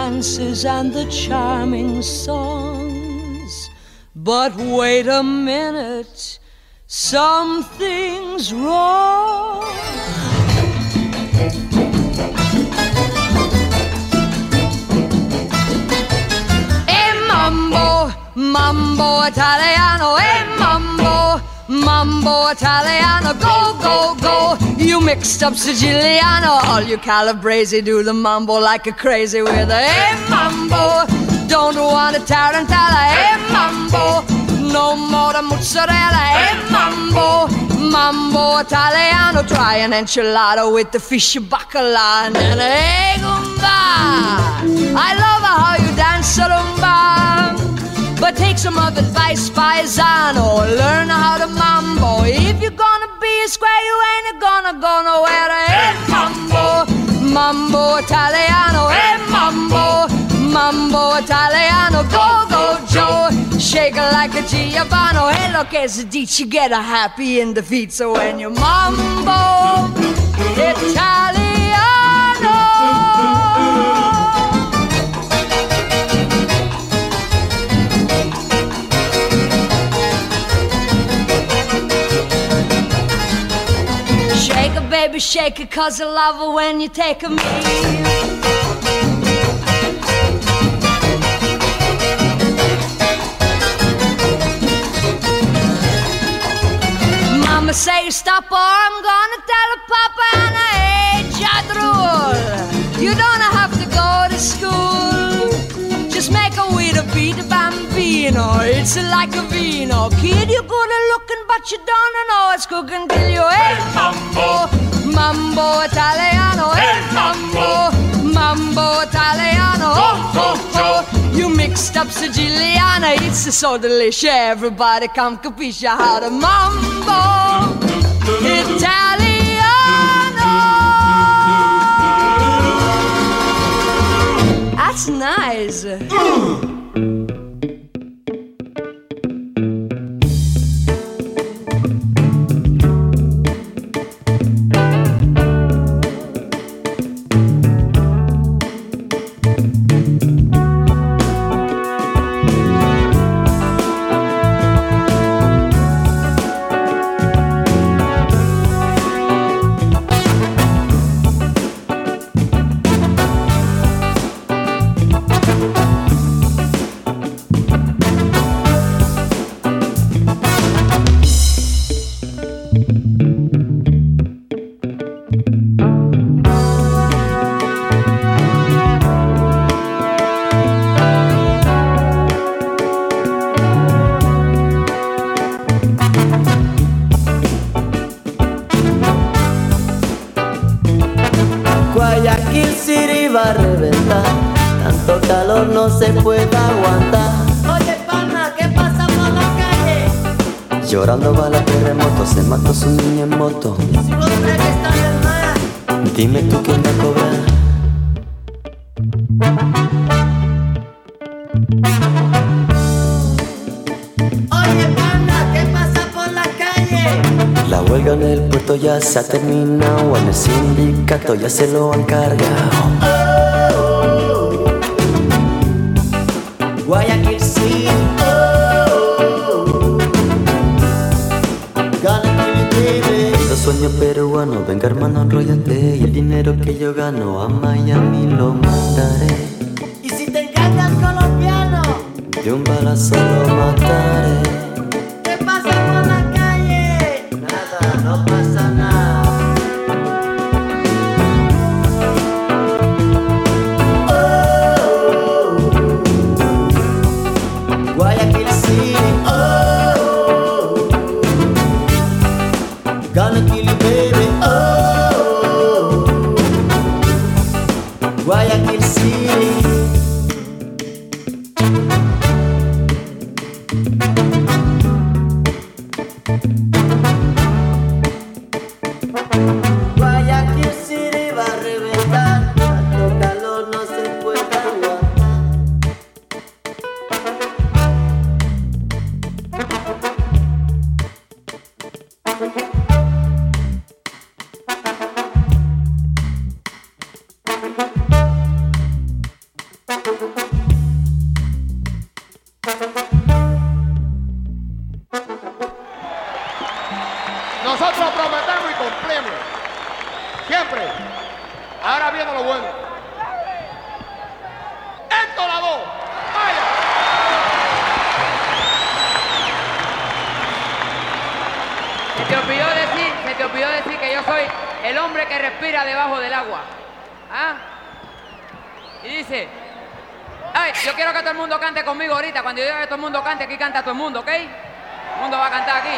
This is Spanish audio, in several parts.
dances and the charming songs. But wait a minute, something's wrong. Hey, mambo, mambo Italiano, hey, mambo. Mambo Italiano, go, go, go. You mixed up Siciliano. All you Calabrese do the mambo like a crazy with a hey mambo. Don't want a tarantella, hey mambo. No more the mozzarella, hey mambo. Mambo Italiano, try an enchilada with the fish bacala and hey gumba. I love how you dance rumba. But take some of advice, paisano. Learn how to mambo. If you're gonna be a square, you ain't gonna go nowhere. Hey, mambo, mambo Italiano. Hey, mambo, mambo Italiano. Go, go, Joe. Shake it like a Giovanni. Hey, look, as a dici, get a happy in the feet. So when you mambo Italiano. Baby, shake it, cause I love it when you take a me. Mama say stop or I'm gonna bambino. It's like a vino. Kid, you're good at looking, but you don't know it's cooking till you hey mambo, mambo Italiano, hey mambo, mambo Italiano. Oh, oh, oh. You mixed up Siciliana, it's so delicious. Everybody come capisce how to mambo Italiano. That's nice. Se ha terminado, en el sindicato ya se lo han cargado. aquí canta todo el mundo, ¿ok? El mundo va a cantar aquí.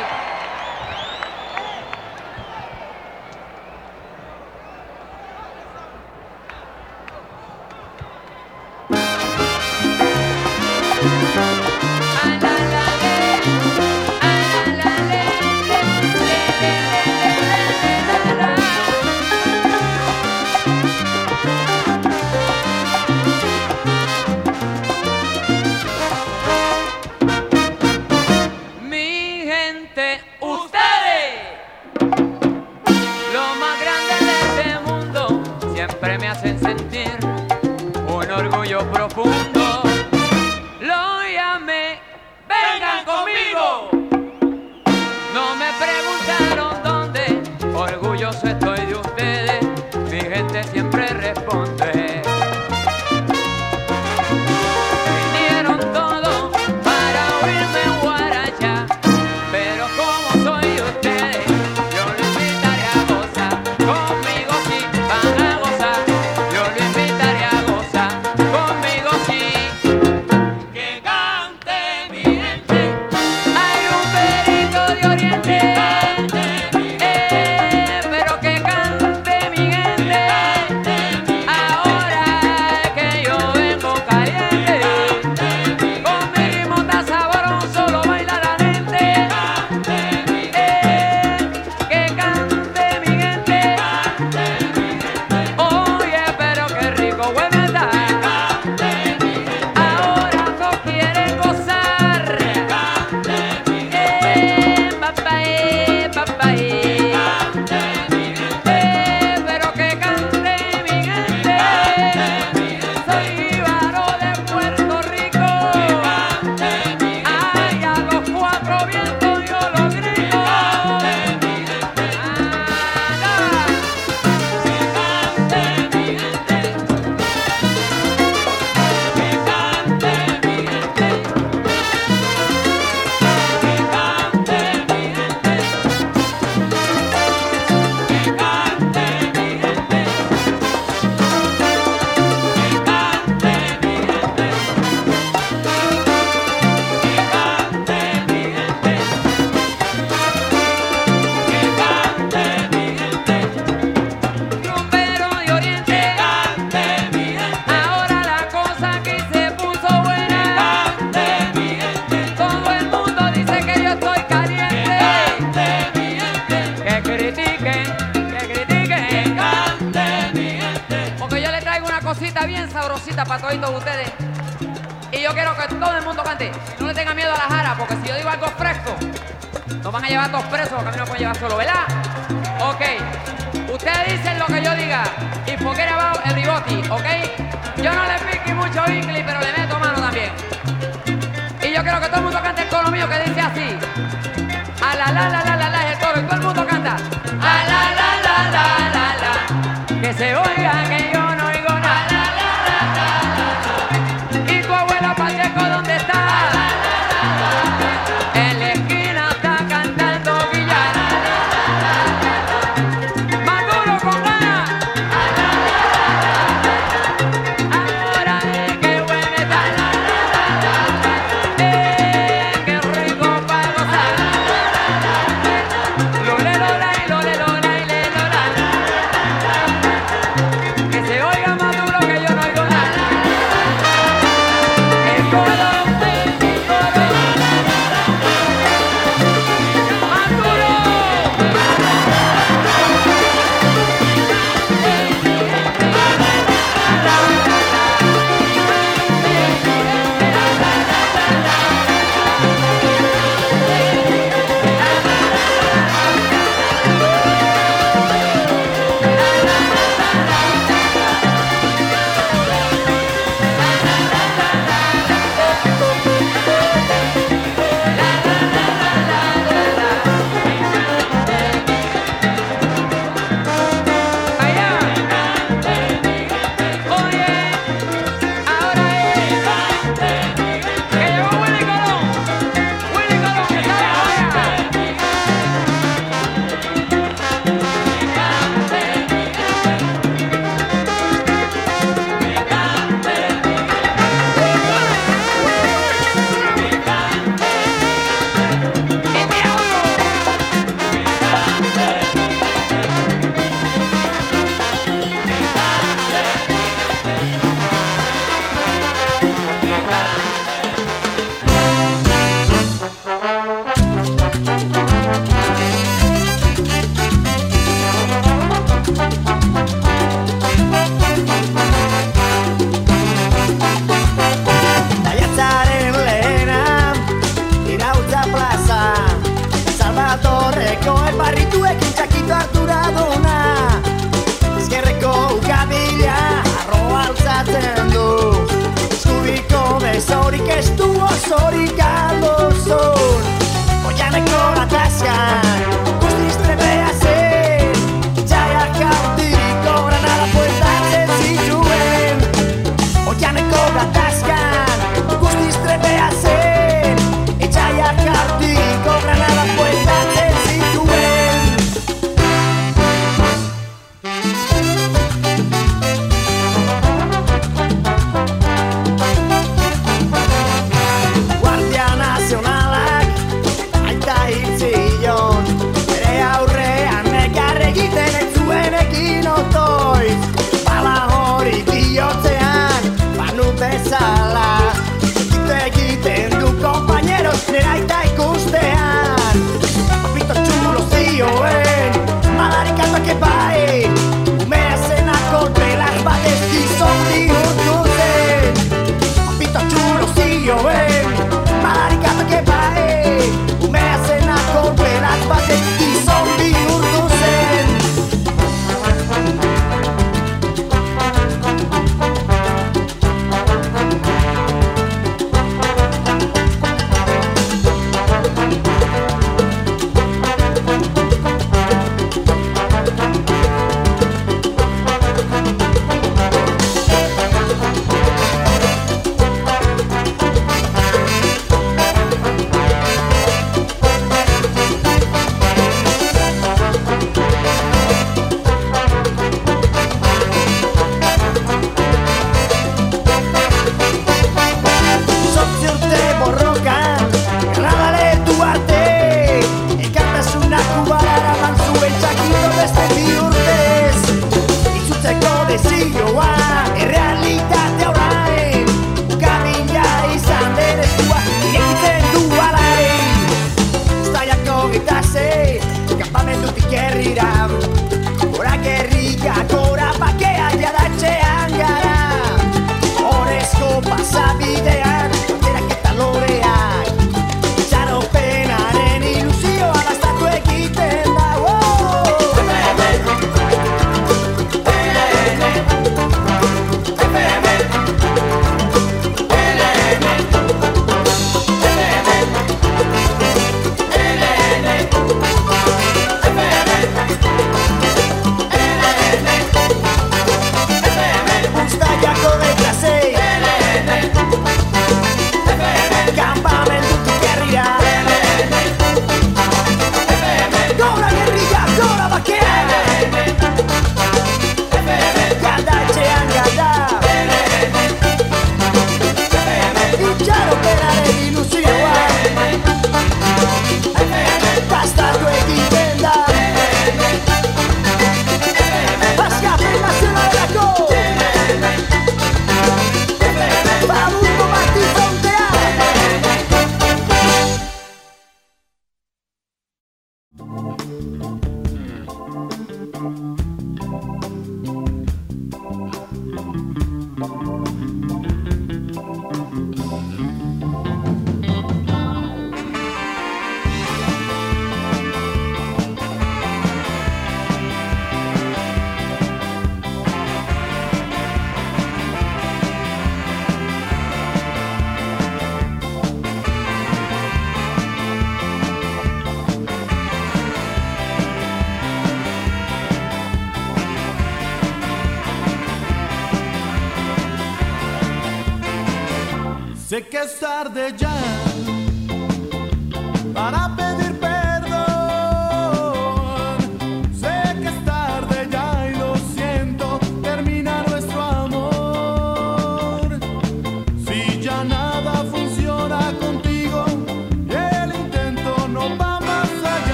Tarde ya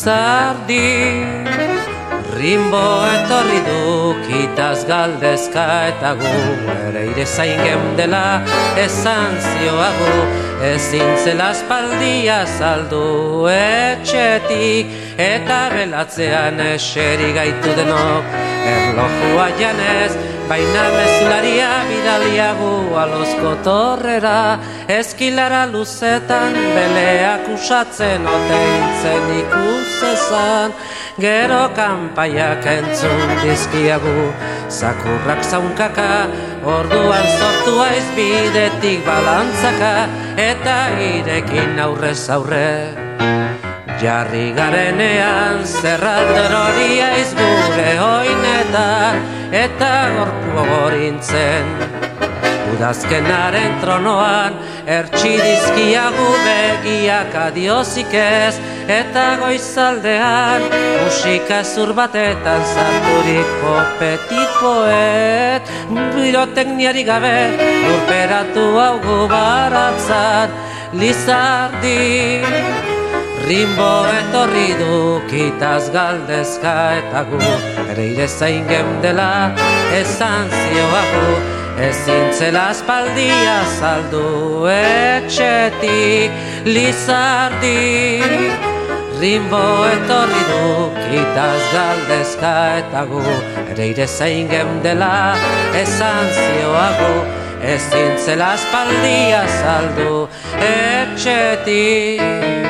Lizardi Rimbo etorri du kitaz galdezka eta gu ere ire zain geundela esan zioagu ezin zela espaldia saldu etxetik eta belatzean eseri gaitu denok erlojua janez baina mezularia bidaliagu alozko torrera eskilara luzetan beleak usatzen oteintzen ikusezan gero kanpaiak entzun dizkiagu zakurrak zaunkaka orduan sortu aiz bidetik balantzaka eta irekin aurrez aurre. Jarri garenean zerralder hori aiz gure oinetan eta gorpu gorintzen. Udazkenaren tronoan ertsi dizkiagu begiak adiozik ez. Eta goizaldean musika zur batetan zarturiko petit poet Birotekniari gabe lurperatu hau gubaratzan Lizardi Rimbo etorri du kitaz galdezka eta gu. Ere ire zain geundela esan zioagu. Ezin zela espaldia saldu etxetik Lizardi. Rimbo etorri du kitaz galdezka eta gu. Ere ire zain geundela esan zioagu. Ezin zela espaldia saldu etxetik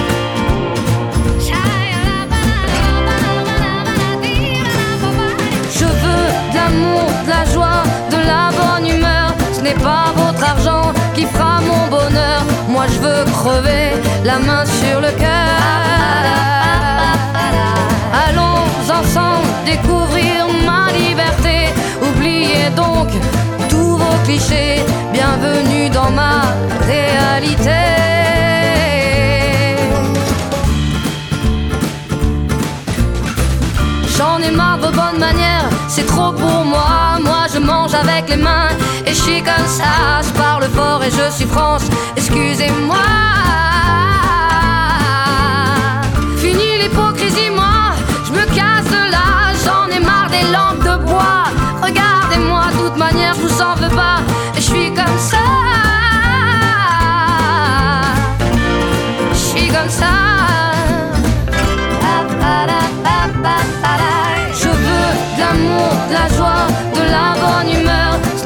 De la joie, de la bonne humeur. Ce n'est pas votre argent qui fera mon bonheur. Moi je veux crever la main sur le cœur. Allons ensemble découvrir ma liberté. Oubliez donc tous vos clichés. Bienvenue dans ma réalité. J'en ai marre de bonnes manières, c'est trop pour moi avec les mains. Et je suis comme ça, je parle fort et je suis France. Excusez-moi. Fini l'hypocrisie, moi. Je me casse de là, j'en ai marre des lampes de bois. Regardez-moi, de toute manière, je vous en veux pas. Et je suis comme ça. Je suis comme ça. Je veux de l'amour, de la joie, de la bonne humeur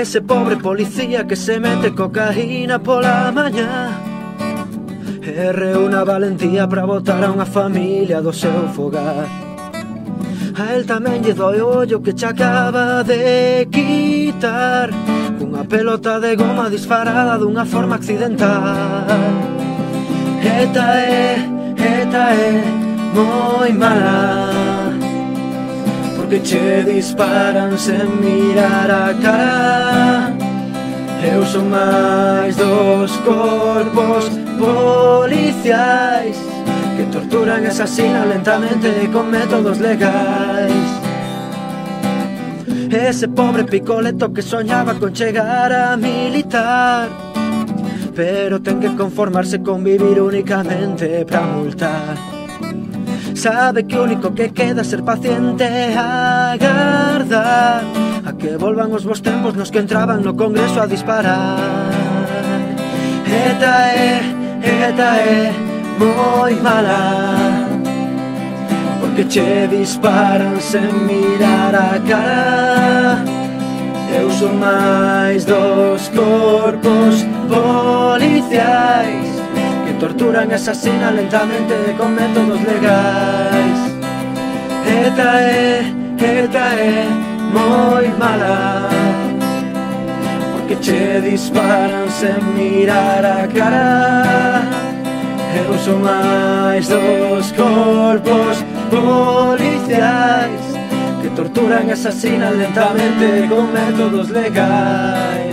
ese pobre policía que se mete cocaína pola mañá Erre unha valentía para botar a unha familia do seu fogar. A el tamén lle doi ollo que xa acaba de quitar Cunha pelota de goma disfarada dunha forma accidental. Eta é, eta é, moi mala que che disparan sen mirar a cara Eu son máis dos corpos policiais Que torturan e asasinan lentamente con métodos legais. Ese pobre picoleto que soñaba con chegar a militar Pero ten que conformarse con vivir únicamente pra multar. Sabe que o único que queda ser paciente agardar A que volvan os vos tempos nos que entraban no Congreso a disparar. Eta é, eta é moi mala Porque che disparan sen mirar a cara Eu son máis dos corpos policiais. Torturan e asasinan lentamente con métodos legais Eta é, eta é moi mala. Porque che disparan sen mirar a cara. Eu son máis dos corpos policiais Que torturan e asasinan lentamente con métodos legais.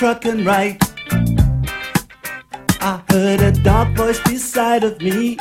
trucking right. I heard a dark voice beside of me.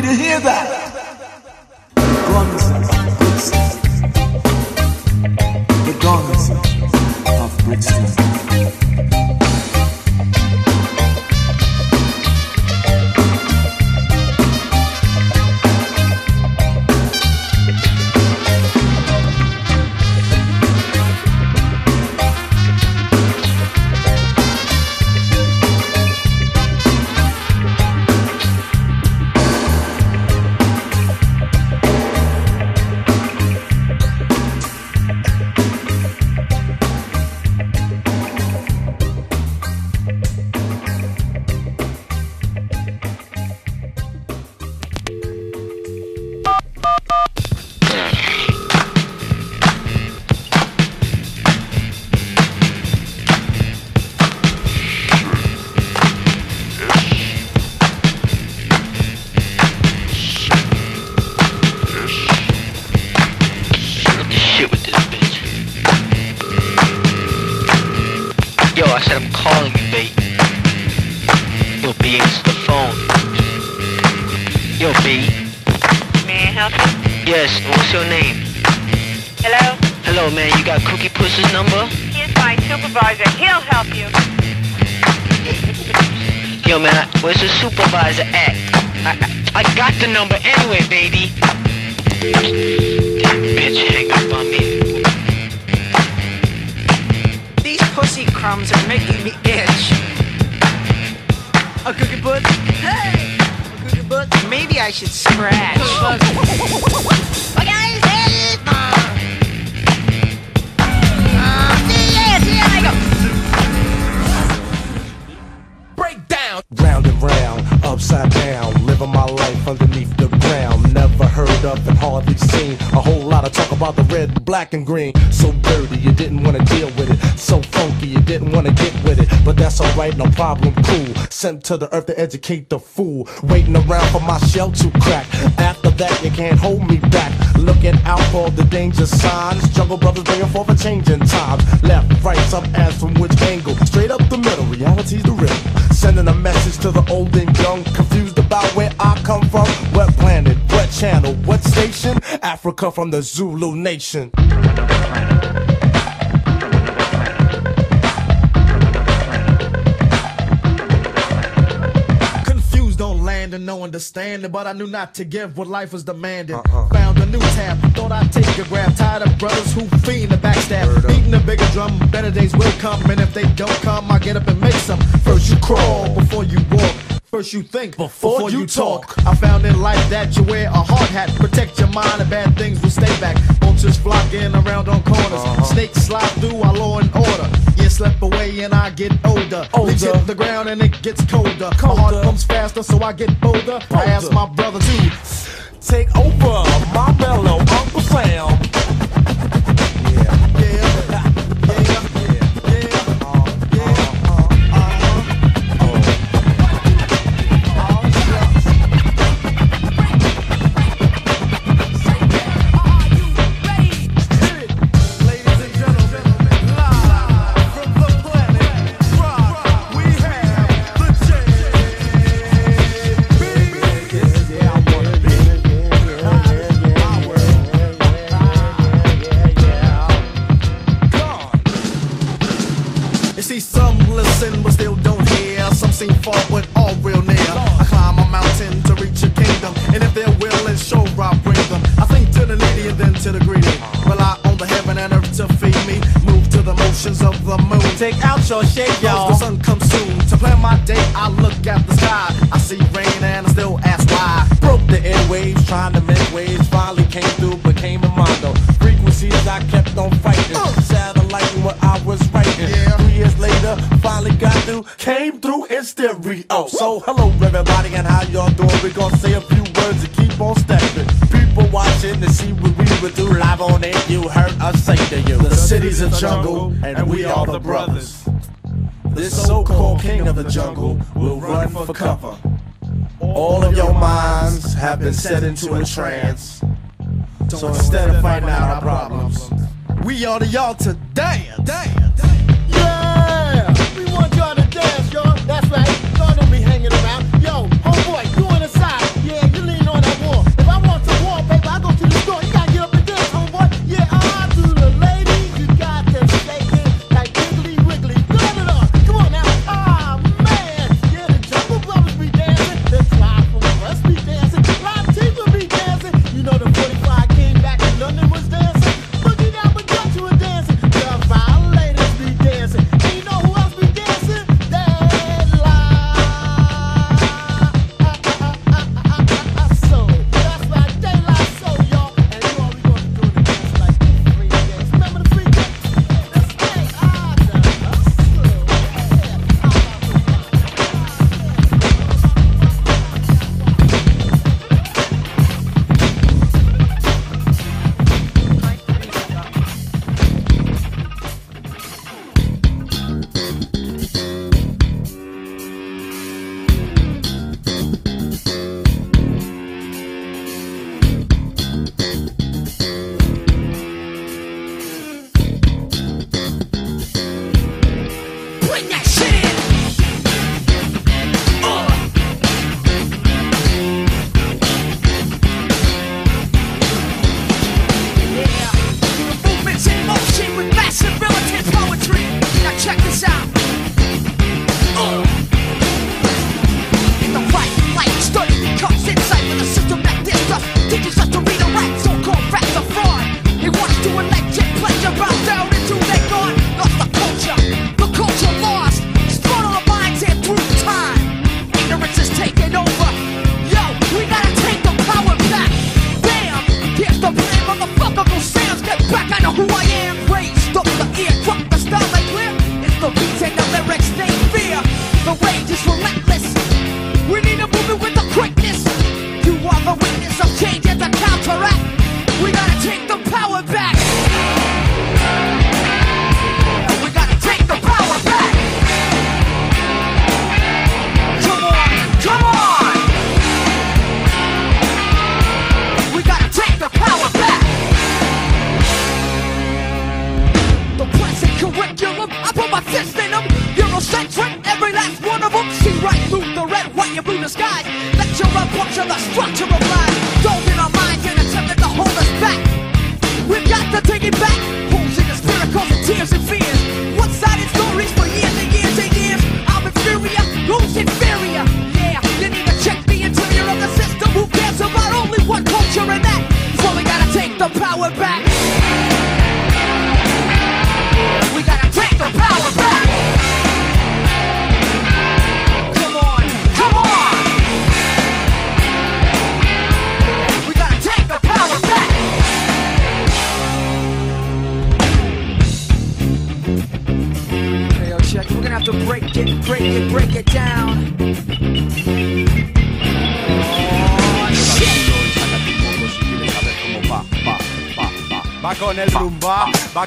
Did you hear that? Guns, goods. The guns of Brixton. Sent to the earth to educate the fool. Waiting around for my shell to crack. After that, you can't hold me back. Looking out for the danger signs. Jungle brothers bringing forth a change in times. Left, right, some ass from which angle? Straight up the middle, reality's the riddle. Sending a message to the old and young, confused about where I come from. What planet, what channel, what station? Africa from the Zulu nation. And no understanding, but I knew not to give what life was demanding. Found a new tab, thought I'd take a grab. Tired of brothers who fiend the backstab. Beating a bigger drum, better days will come, and if they don't come, I get up and make some. First you crawl before you walk. First you think before, you talk. I found in life that you wear a hard hat, protect your mind, and bad things will stay back. Vultures flocking around on corners, snakes slide through our law and order. Slip away and I get older. Leaves hit the ground and it gets colder. My heart pumps faster, so I get bolder. I ask my brother to take over my mellow Uncle Sam. Your shade, y'all. The sun comes soon. To plan my day, I look at the sky. I see rain and I still ask why. Broke the airwaves, trying to make waves. Finally came through, became a mondo. Frequencies I kept on fighting. Satellite what I was writing. Three years later, finally got through. Came through in stereo. Oh, so hello everybody and how y'all doing? We gonna say a few words and keep on stepping. People watching to see what we would do live on air. You heard us say to you. The city's a jungle, and we are the brothers. This so-called king of the jungle will run for cover. All of your minds have been set into a trance. So instead of fighting out our problems, We are the y'all to dance.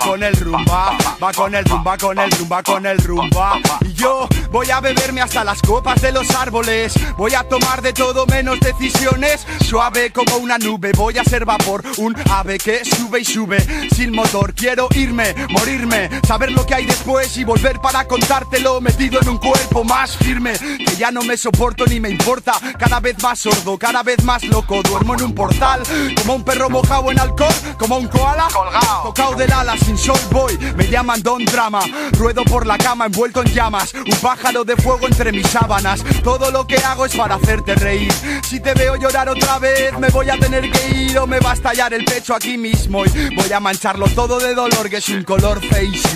Con el rumba, va con el rumba, con el rumba, con el rumba. Y yo voy a beberme hasta las copas de los árboles. Voy a tomar de todo menos decisiones. Suave como una nube, voy a ser vapor. Un ave que sube y sube sin motor. Quiero irme, morirme, saber lo que hay después y volver para contártelo. Metido en un cuerpo más firme, que ya no me soporto ni me importa. Cada vez más sordo, cada vez más loco. Duermo en un portal, como un perro mojado en alcohol, como un koala. Colgado. Tocado del ala sin sol voy, me llaman Don Drama. Ruedo por la cama envuelto en llamas, un pájaro de fuego entre mis sábanas. Todo lo que hago es para hacerte reír. Si te veo llorar otra vez, me voy a tener que ir o me va a estallar el pecho aquí mismo. Y voy a mancharlo todo de dolor, que es un color feísimo.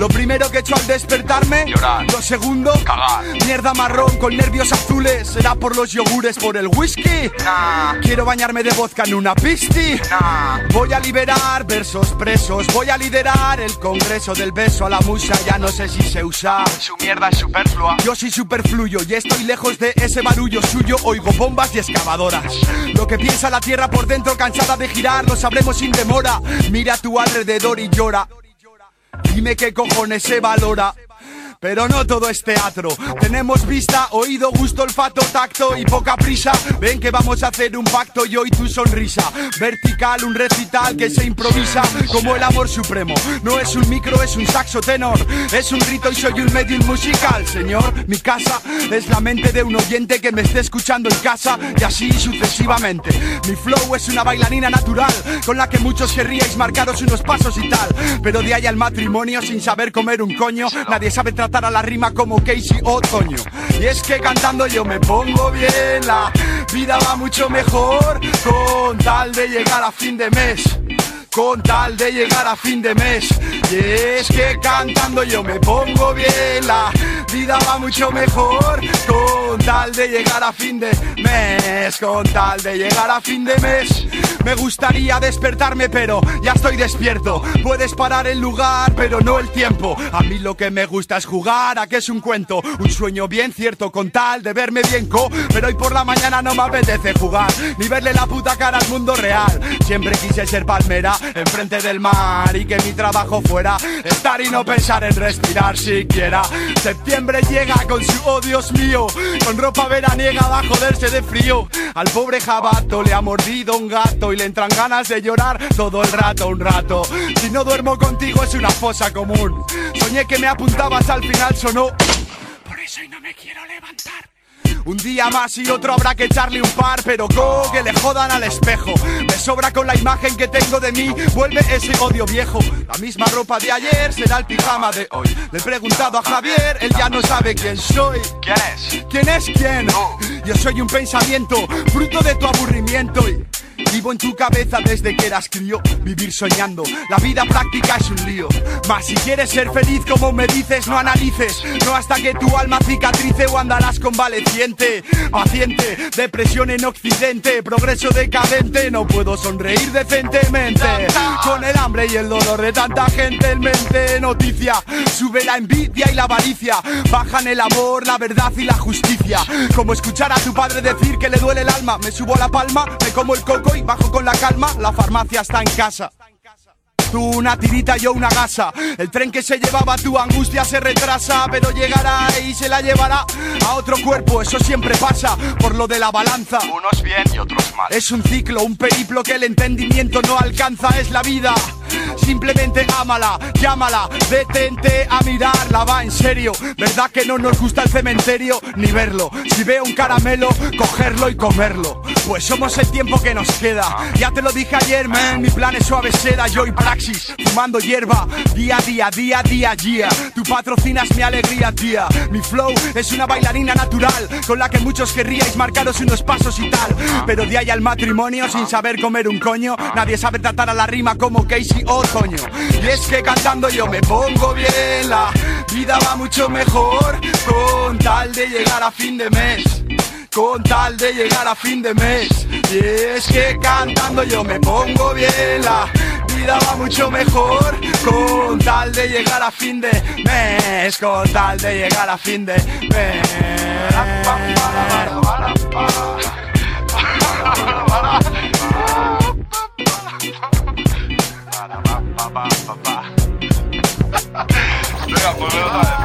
Lo primero que he hecho al despertarme, llorar. Lo segundo, cagar. Mierda marrón con nervios azules. ¿Será por los yogures, por el whisky? Quiero bañarme de vodka en una pisti. Voy a liberar versos presos. Voy a liderar el congreso del beso a la musa. Ya no sé si se usa. Su mierda es superflua. Yo soy superfluyo y estoy lejos de ese barullo suyo. Oigo bombas y excavadoras. Lo que piensa la tierra por dentro, cansada de girar, lo sabremos sin demora. Mira a tu alrededor y llora. Dime qué cojones se valora. Pero no todo es teatro. Tenemos vista, oído, gusto, olfato, tacto y poca prisa. Ven que vamos a hacer un pacto y hoy tu sonrisa. Vertical, un recital que se improvisa como el amor supremo. No es un micro, es un saxo tenor. Es un grito y soy un medium musical, señor. Mi casa es la mente de un oyente que me esté escuchando en casa y así sucesivamente. Mi flow es una bailarina natural con la que muchos querríais marcaros unos pasos y tal. Pero de ahí al matrimonio sin saber comer un coño, nadie sabe tratar a la rima como Casey Otoño. Y es que cantando yo me pongo bien, la vida va mucho mejor con tal de llegar a fin de mes. Con tal de llegar a fin de mes. Y es que cantando yo me pongo bien La vida va mucho mejor. Con tal de llegar a fin de mes Con tal de llegar a fin de mes. Me gustaría despertarme pero ya estoy despierto. Puedes parar el lugar pero no el tiempo. A mí lo que me gusta es jugar a que es un cuento. Un sueño bien cierto con tal de verme bien co. Pero hoy por la mañana no me apetece jugar Ni verle la puta cara al mundo real. Siempre quise ser palmera enfrente del mar y que mi trabajo fuera estar y no pensar en respirar siquiera. Septiembre llega con su oh Dios mío, con ropa veraniega va a joderse de frío. Al pobre jabato le ha mordido un gato y le entran ganas de llorar todo el rato, un rato. Si no duermo contigo es una fosa común. Soñé que me apuntabas al final sonó. Por eso hoy no me quiero levantar. Un día más y otro habrá que echarle un par, pero go que le jodan al espejo. Me sobra con la imagen que tengo de mí, vuelve ese odio viejo. La misma ropa de ayer será el pijama de hoy. Le he preguntado a Javier, él ya no sabe quién soy. ¿Quién es? ¿Quién es quién? Yo soy un pensamiento, fruto de tu aburrimiento y. Vivo en tu cabeza desde que eras crío, vivir soñando. La vida práctica es un lío. Mas si quieres ser feliz como me dices, no analices. No hasta que tu alma cicatrice o andarás convaleciente. Paciente, depresión en occidente, progreso decadente. No puedo sonreír decentemente. Con el hambre y el dolor de tanta gente en mente. Noticia, sube la envidia y la avaricia. Bajan el amor, la verdad y la justicia. Como escuchar a tu padre decir que le duele el alma. Me subo a la palma, me como el coco y bajo con la calma, la farmacia está en casa. Tú una tirita, yo una gasa. El tren que se llevaba tu angustia se retrasa, pero llegará y se la llevará a otro cuerpo. Eso siempre pasa por lo de la balanza. Unos bien y otros mal. Es un ciclo, un periplo que el entendimiento no alcanza. Es la vida. Simplemente ámala, llámala, detente a mirarla, va en serio. ¿Verdad que no nos gusta el cementerio ni verlo? Si veo un caramelo, cogerlo y comerlo. Pues somos el tiempo que nos queda. Ya te lo dije ayer, man. Mi plan es suave seda, yo y praxis. Fumando hierba, día a día, día a día, día. Tú patrocinas mi alegría, tía. Mi flow es una bailarina natural con la que muchos querríais marcaros unos pasos y tal. Pero de ahí al matrimonio sin saber comer un coño. Nadie sabe tratar a la rima como Casey o Toño. Y es que cantando yo me pongo bien. La vida va mucho mejor con tal de llegar a fin de mes con tal de llegar a fin de mes. Y es que cantando yo me pongo bien, la vida va mucho mejor con tal de llegar a fin de mes, con tal de llegar a fin de mes. Lyga på röda.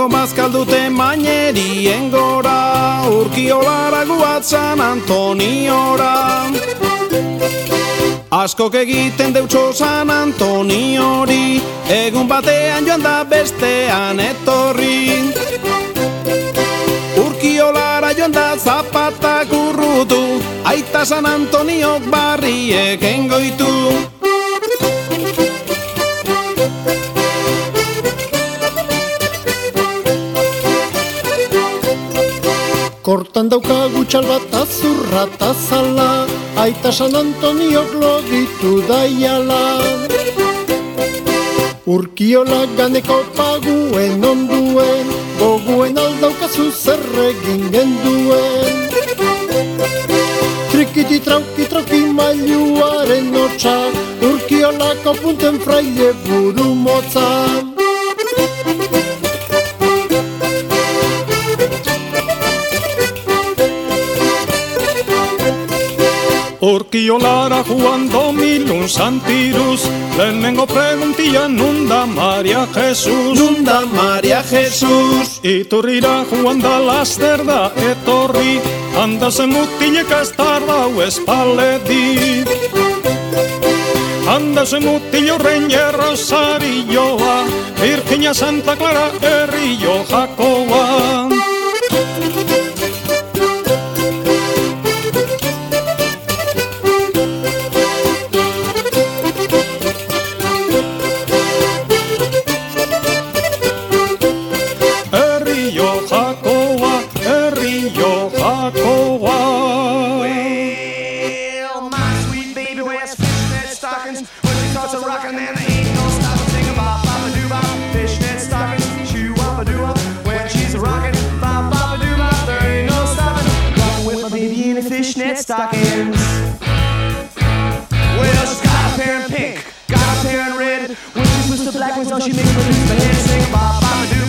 Durango bazkal dute mainerien gora Urkiolara guat San Antoniora. Askok egiten deutxo San Antoniori Egun batean joan da bestean etorri. Urkiolara joan da zapatak urrutu Aita San Antoniok barriek engoitu Kortan daukagu txal bat azurra eta zala. Aita San Antonio gloditu daiala. Urkiola ganeko paguen onduen Goguen aldaukazu zer egin genduen. Trikiti trauki trauki mailuaren notxa Urkiolako punten fraile buru motza Urkiolara Juan Domilun Santirus. Lehenengo preguntilla nunda Maria Jesus Nunda Maria Jesus Iturrira Juan da laster da etorri Anda ze mutilek ez tardau espaledi Anda ze mutil horren Rosarioa Virginia Santa Clara herrio Jacoba stockings when she starts a rockin', and there ain't no stopping singing bop bop doo bop. Fishnet stockings, shoo wop a doo wop. When she's a rockin', bop bop doo bop, there ain't no stopping. Rockin' with my baby in the fishnet stockings. Well, she's got a pair in pink, got a pair in red. When she puts the black ones on, she makes me lose my head. Sing bop bop doo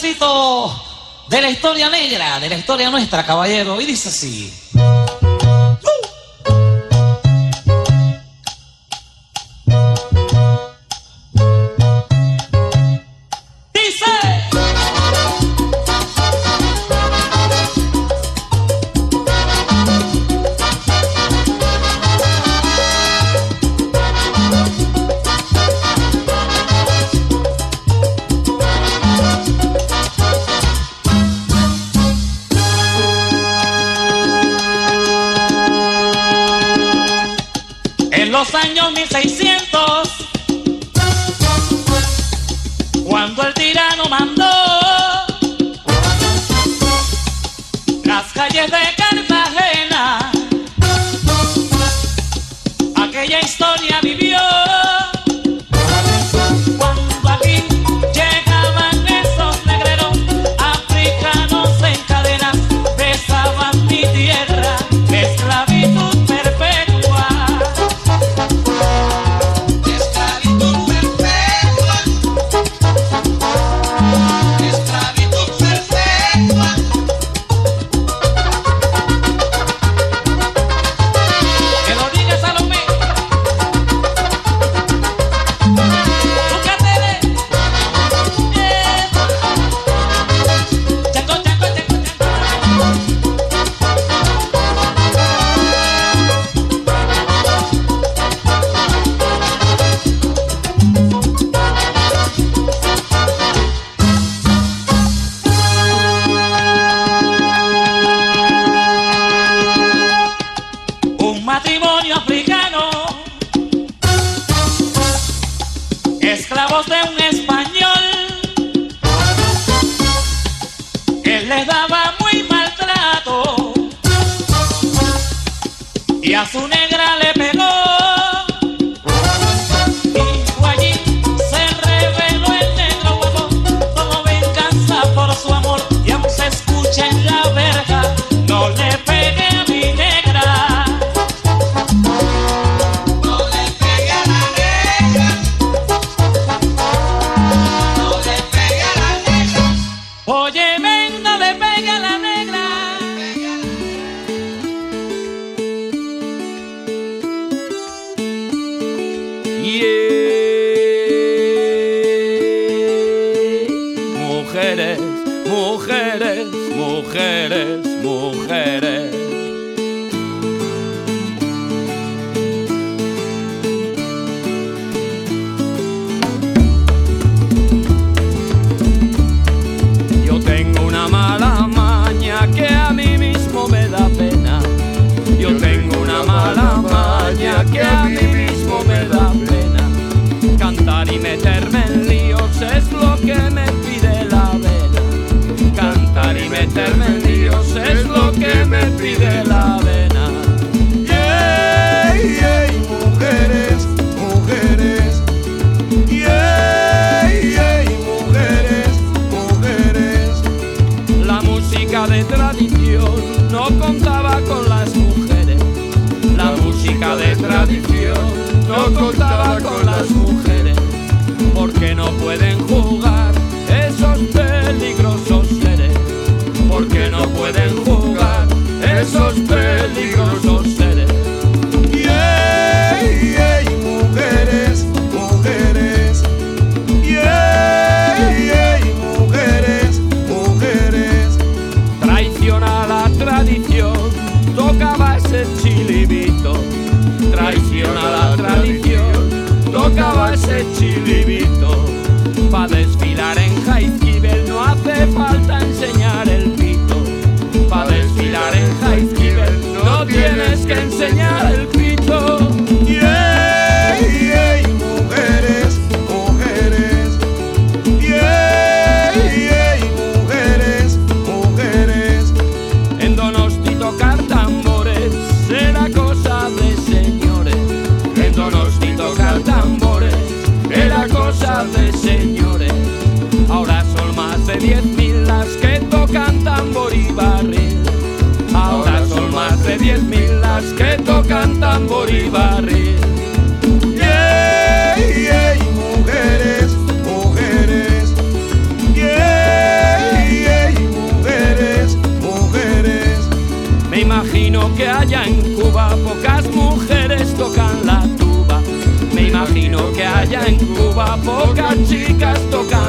pedacito de la historia negra, de la historia nuestra, caballero, y dice así. tocan tambor y barril. Mujeres, mujeres. Me imagino que haya en Cuba pocas mujeres tocan la tuba. Me imagino que haya en Cuba pocas chicas tocan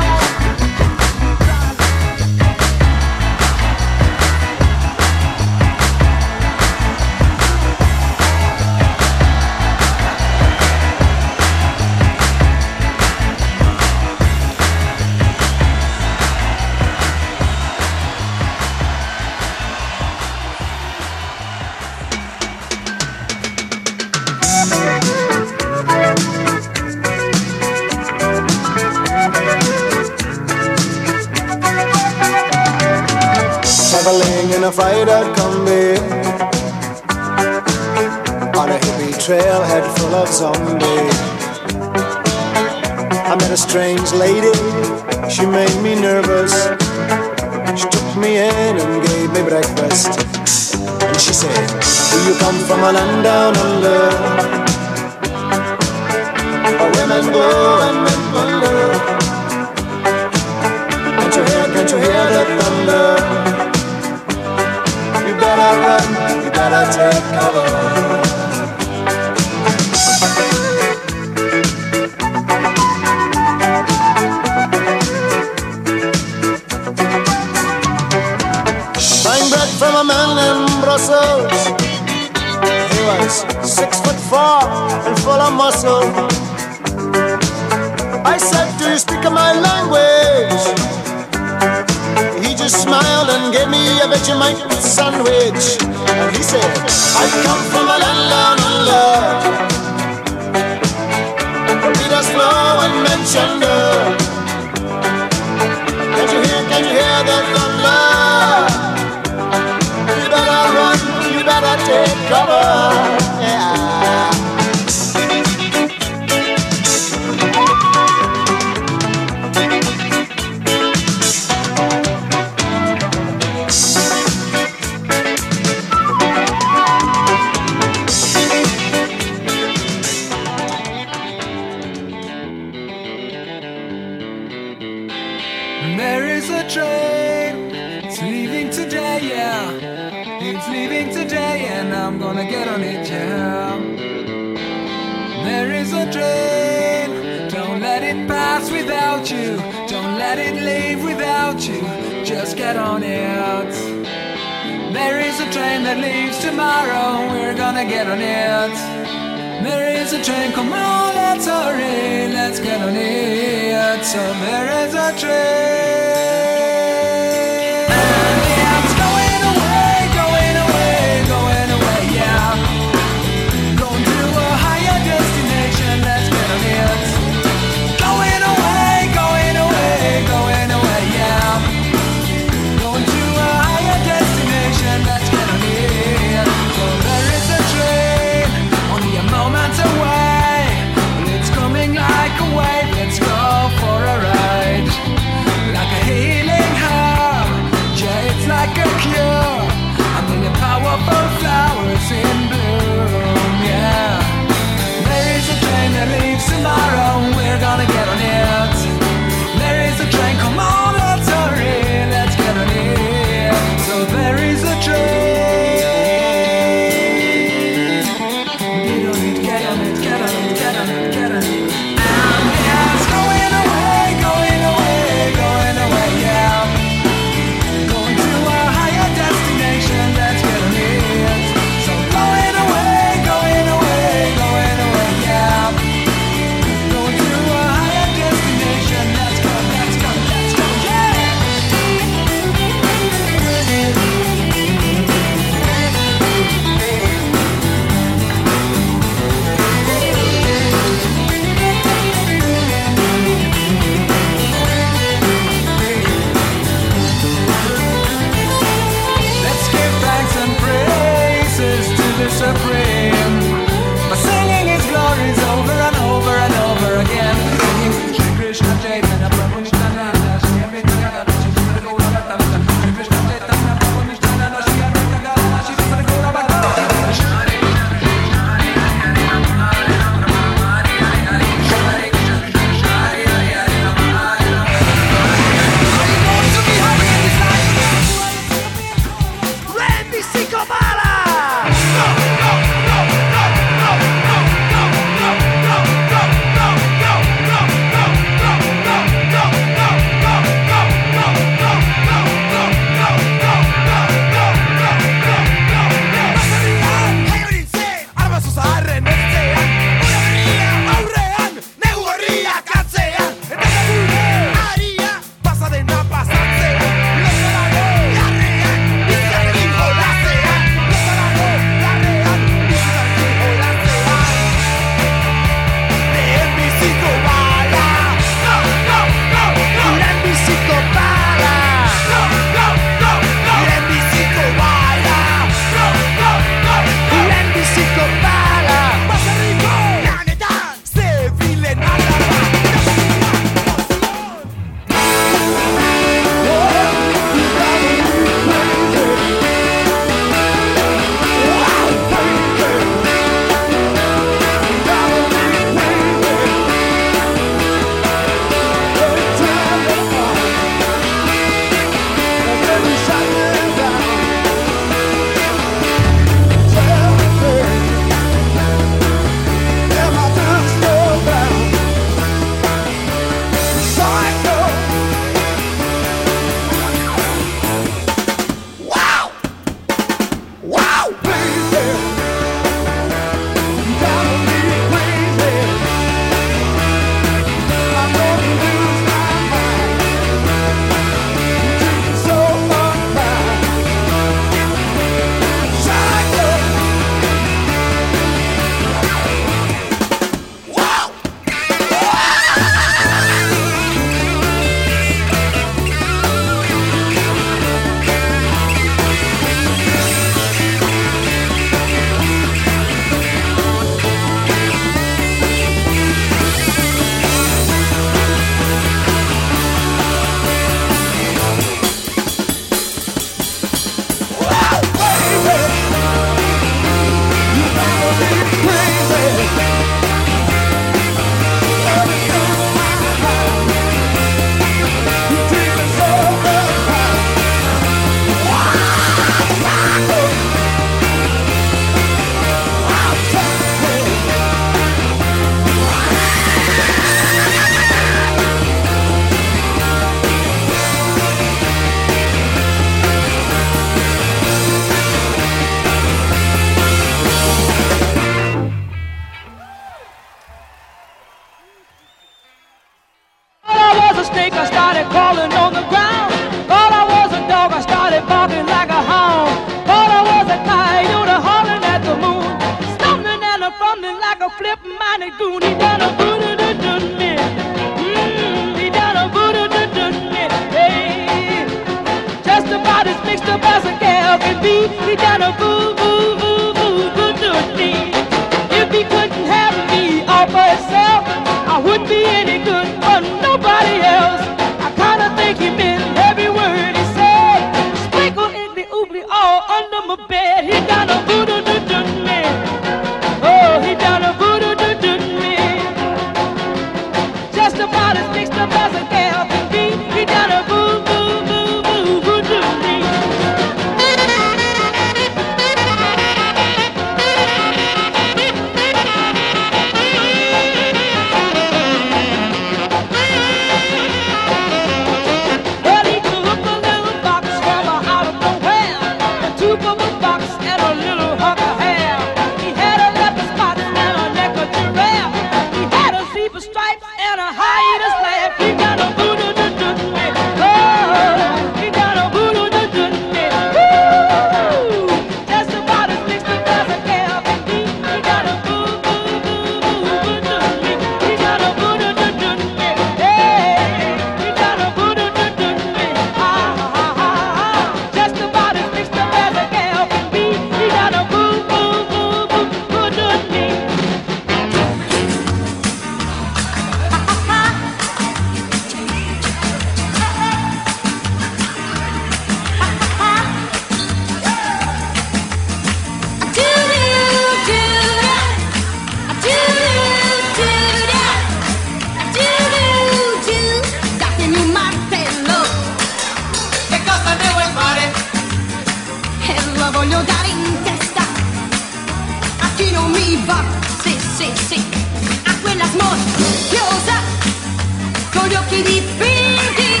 tutti dipinti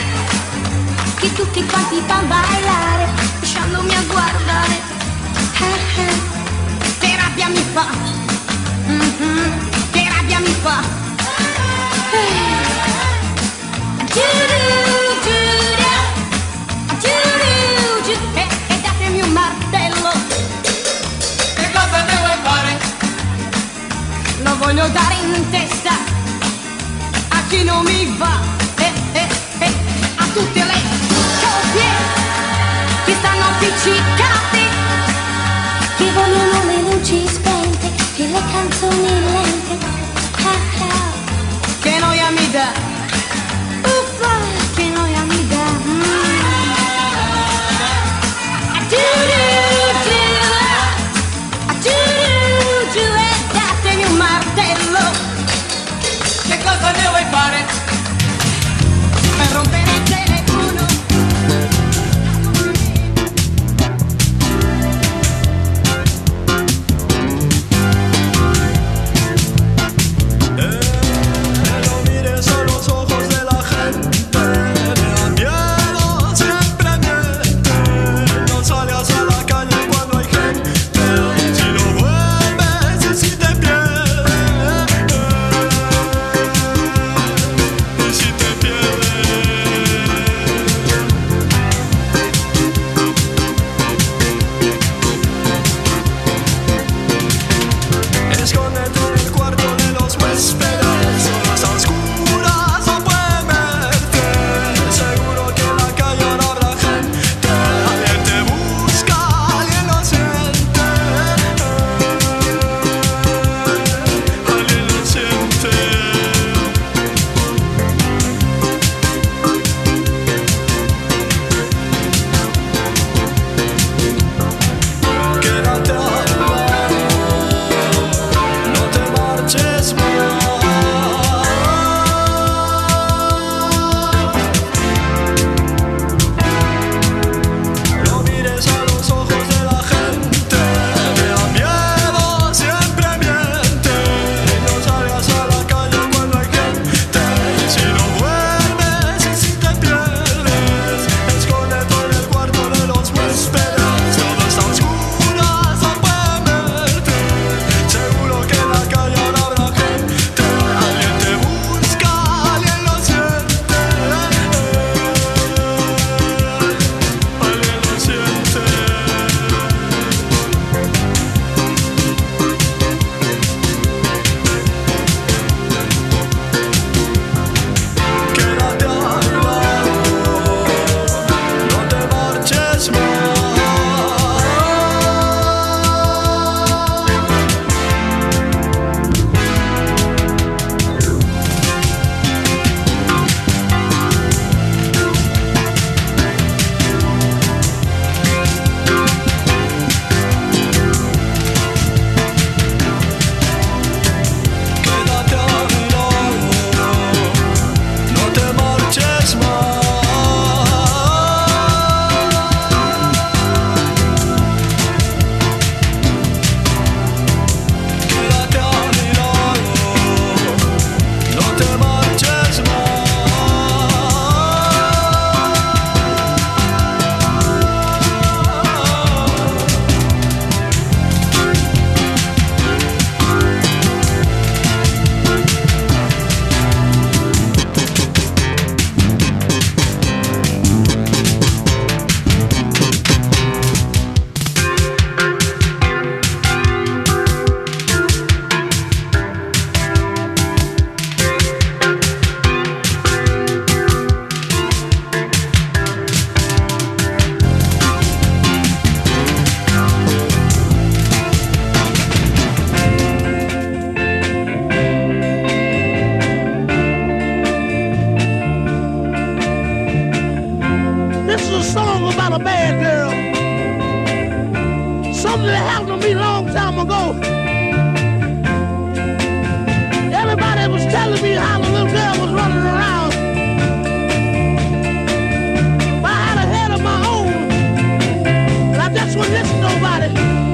che tutti quanti fanno bailare lasciandomi a guardare. Eh, eh. Mm-hmm. Che rabbia mi fa. Che rabbia mi fa. E, datemi un martello che cosa devo fare? lo voglio dare in testa a chi non mi va. appiccicati, chi vuole un lume spente, che le canzoni lenti.